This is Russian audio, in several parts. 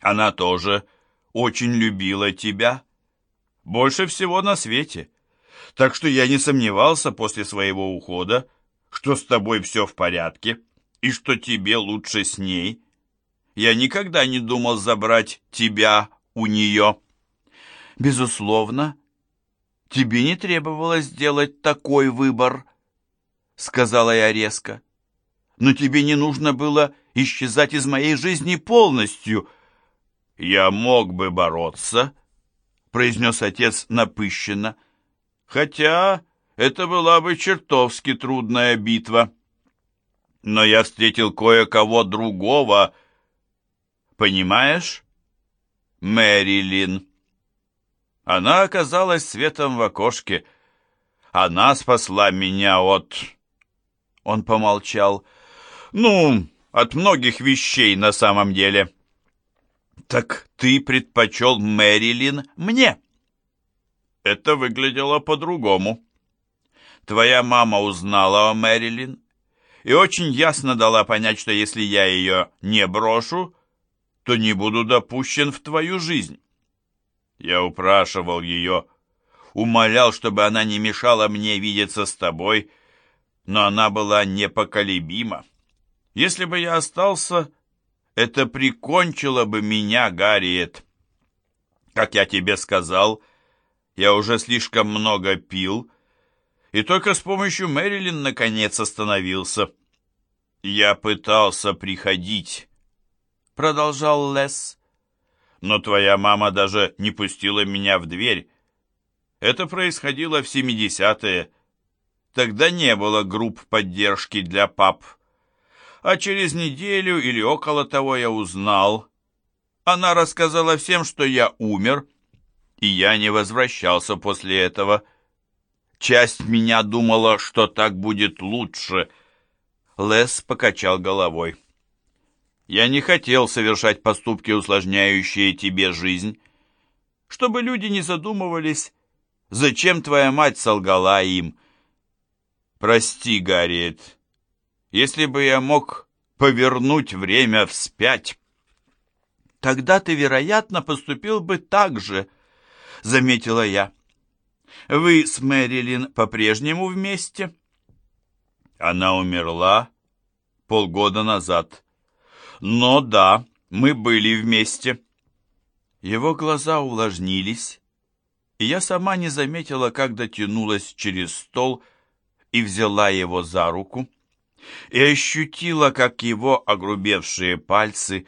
Она тоже очень любила тебя. Больше всего на свете. Так что я не сомневался после своего ухода, что с тобой все в порядке и что тебе лучше с ней. Я никогда не думал забрать тебя у нее. Безусловно, тебе не требовалось сделать такой выбор, сказала я резко. Но тебе не нужно было исчезать из моей жизни полностью. Я мог бы бороться, произнес отец напыщенно, хотя это была бы чертовски трудная битва. Но я встретил кое-кого другого, понимаешь? Мэрилин. Она оказалась светом в окошке. Она спасла меня от... Он помолчал. Ну, от многих вещей на самом деле. Так ты предпочел Мэрилин мне? Это выглядело по-другому. Твоя мама узнала о Мэрилин и очень ясно дала понять, что если я ее не брошу, то не буду допущен в твою жизнь. Я упрашивал ее, умолял, чтобы она не мешала мне видеться с тобой, но она была непоколебима. Если бы я остался, это прикончило бы меня, Гарриет. Как я тебе сказал, я уже слишком много пил, и только с помощью Мэрилин наконец остановился. Я пытался приходить, продолжал Лес, но твоя мама даже не пустила меня в дверь. Это происходило в семидесятые. Тогда не было групп поддержки для пап. А через неделю или около того я узнал. Она рассказала всем, что я умер, и я не возвращался после этого. Часть меня думала, что так будет лучше. Лес покачал головой. Я не хотел совершать поступки, усложняющие тебе жизнь. Чтобы люди не задумывались, зачем твоя мать солгала им. Прости, Гарриет, если бы я мог повернуть время вспять. Тогда ты, вероятно, поступил бы так же, заметила я. Вы с Мэрилин по-прежнему вместе? Она умерла полгода назад. Но да, мы были вместе. Его глаза увлажнились, и я сама не заметила, как дотянулась через стол и взяла его за руку, и ощутила, как его огрубевшие пальцы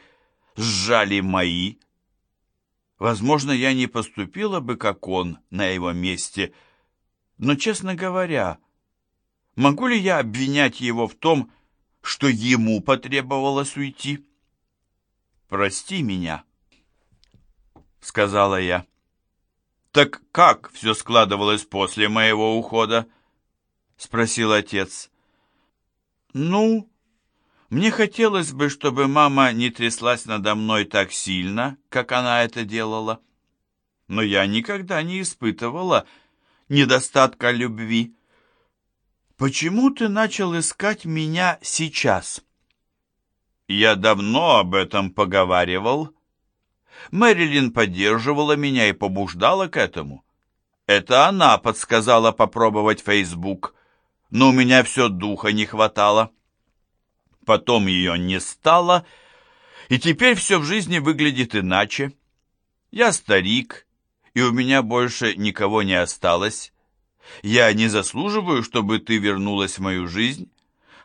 сжали мои. Возможно, я не поступила бы, как он, на его месте, но, честно говоря, могу ли я обвинять его в том, что ему потребовалось уйти. «Прости меня», — сказала я. «Так как все складывалось после моего ухода?» — спросил отец. «Ну, мне хотелось бы, чтобы мама не тряслась надо мной так сильно, как она это делала. Но я никогда не испытывала недостатка любви. «Почему ты начал искать меня сейчас?» «Я давно об этом поговаривал. Мэрилин поддерживала меня и побуждала к этому. Это она подсказала попробовать Фейсбук, но у меня все духа не хватало. Потом ее не стало, и теперь все в жизни выглядит иначе. Я старик, и у меня больше никого не осталось». Я не заслуживаю, чтобы ты вернулась в мою жизнь,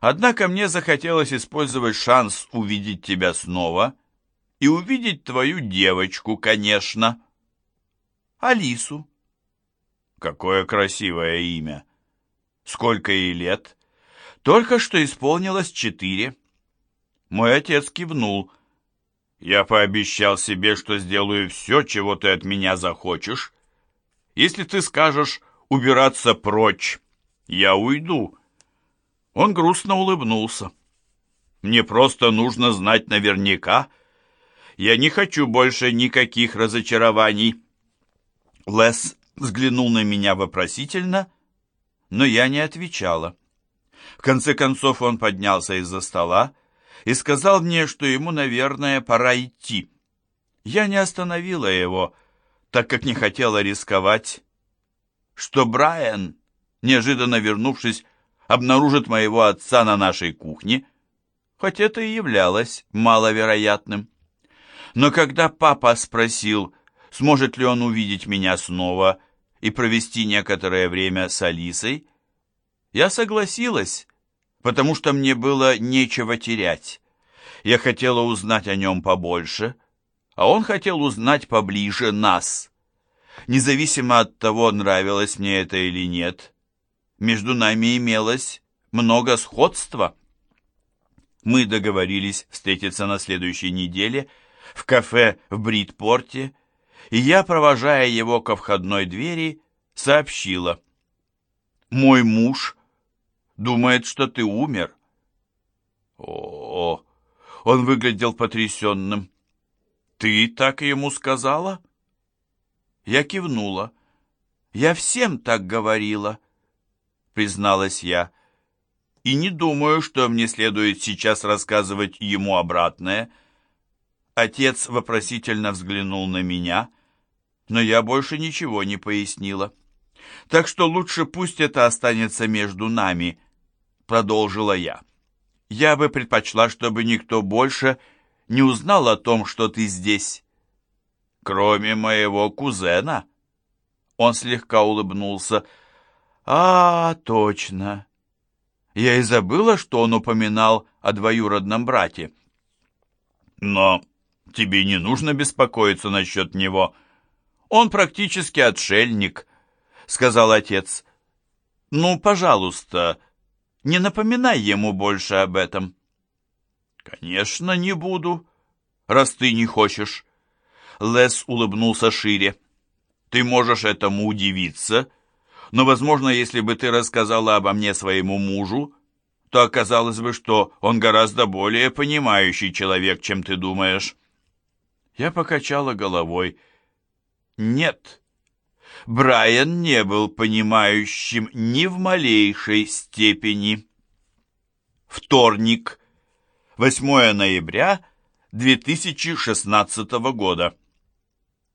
однако мне захотелось использовать шанс увидеть тебя снова и увидеть твою девочку, конечно. Алису. Какое красивое имя. Сколько ей лет? Только что исполнилось четыре. Мой отец кивнул. Я пообещал себе, что сделаю все, чего ты от меня захочешь. Если ты скажешь убираться прочь. Я уйду». Он грустно улыбнулся. «Мне просто нужно знать наверняка. Я не хочу больше никаких разочарований». Лес взглянул на меня вопросительно, но я не отвечала. В конце концов он поднялся из-за стола и сказал мне, что ему, наверное, пора идти. Я не остановила его, так как не хотела рисковать, что Брайан, неожиданно вернувшись, обнаружит моего отца на нашей кухне, хоть это и являлось маловероятным. Но когда папа спросил, сможет ли он увидеть меня снова и провести некоторое время с Алисой, я согласилась, потому что мне было нечего терять. Я хотела узнать о нем побольше, а он хотел узнать поближе нас. Независимо от того, нравилось мне это или нет, между нами имелось много сходства. Мы договорились встретиться на следующей неделе в кафе в Бритпорте, и я, провожая его ко входной двери, сообщила. «Мой муж думает, что ты умер». О, он выглядел потрясенным. «Ты так ему сказала?» Я кивнула. «Я всем так говорила», — призналась я. «И не думаю, что мне следует сейчас рассказывать ему обратное». Отец вопросительно взглянул на меня, но я больше ничего не пояснила. «Так что лучше пусть это останется между нами», — продолжила я. «Я бы предпочла, чтобы никто больше не узнал о том, что ты здесь». «Кроме моего кузена». Он слегка улыбнулся. «А, точно. Я и забыла, что он упоминал о двоюродном брате». «Но тебе не нужно беспокоиться насчет него. Он практически отшельник», — сказал отец. «Ну, пожалуйста, не напоминай ему больше об этом». «Конечно, не буду, раз ты не хочешь». Лес улыбнулся шире. «Ты можешь этому удивиться, но, возможно, если бы ты рассказала обо мне своему мужу, то оказалось бы, что он гораздо более понимающий человек, чем ты думаешь». Я покачала головой. «Нет, Брайан не был понимающим ни в малейшей степени». Вторник, 8 ноября 2016 года.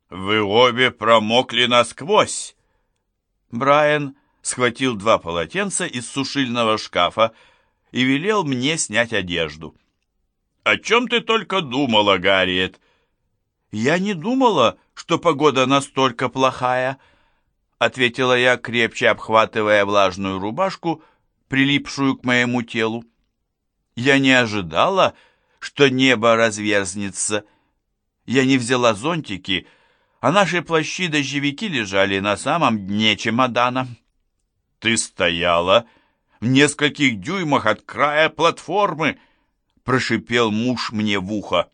«Вы обе промокли насквозь!» Брайан схватил два полотенца из сушильного шкафа и велел мне снять одежду. «О чем ты только думала, Гарриет?» «Я не думала, что погода настолько плохая», — ответила я, крепче обхватывая влажную рубашку, прилипшую к моему телу. «Я не ожидала, что небо разверзнется. Я не взяла зонтики, — а наши плащи-дождевики лежали на самом дне чемодана. «Ты стояла в нескольких дюймах от края платформы!» — прошипел муж мне в ухо.